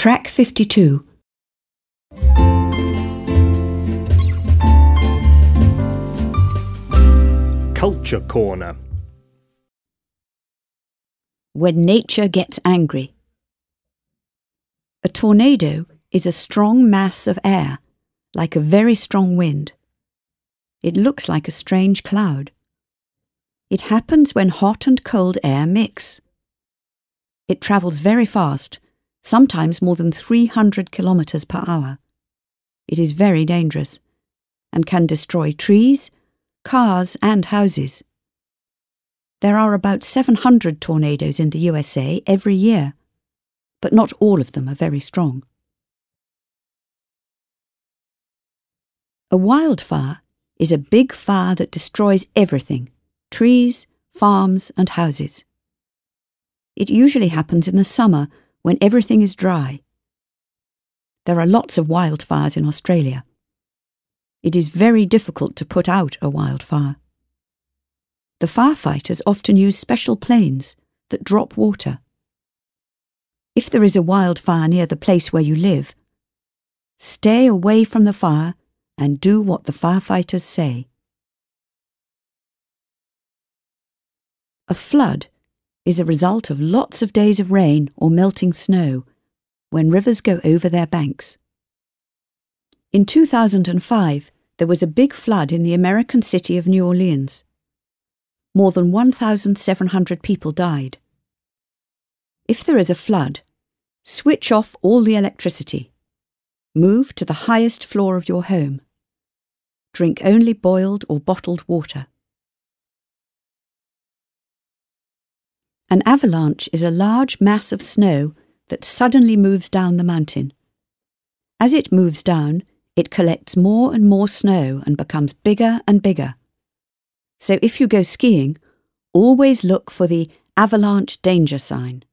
Track 52. Culture Corner. When nature gets angry. A tornado is a strong mass of air, like a very strong wind. It looks like a strange cloud. It happens when hot and cold air mix. It travels very fast, sometimes more than 300 kilometers per hour. It is very dangerous and can destroy trees, cars, and houses. There are about 700 tornadoes in the USA every year, but not all of them are very strong. A wildfire is a big fire that destroys everything trees, farms, and houses. It usually happens in the summer when everything is dry. There are lots of wildfires in Australia. It is very difficult to put out a wildfire. The firefighters often use special planes that drop water. If there is a wildfire near the place where you live, stay away from the fire and do what the firefighters say. A flood is a result of lots of days of rain or melting snow when rivers go over their banks. In 2005, there was a big flood in the American city of New Orleans. More than 1,700 people died. If there is a flood, switch off all the electricity. Move to the highest floor of your home. Drink only boiled or bottled water. An avalanche is a large mass of snow that suddenly moves down the mountain. As it moves down, it collects more and more snow and becomes bigger and bigger. So if you go skiing, always look for the avalanche danger sign.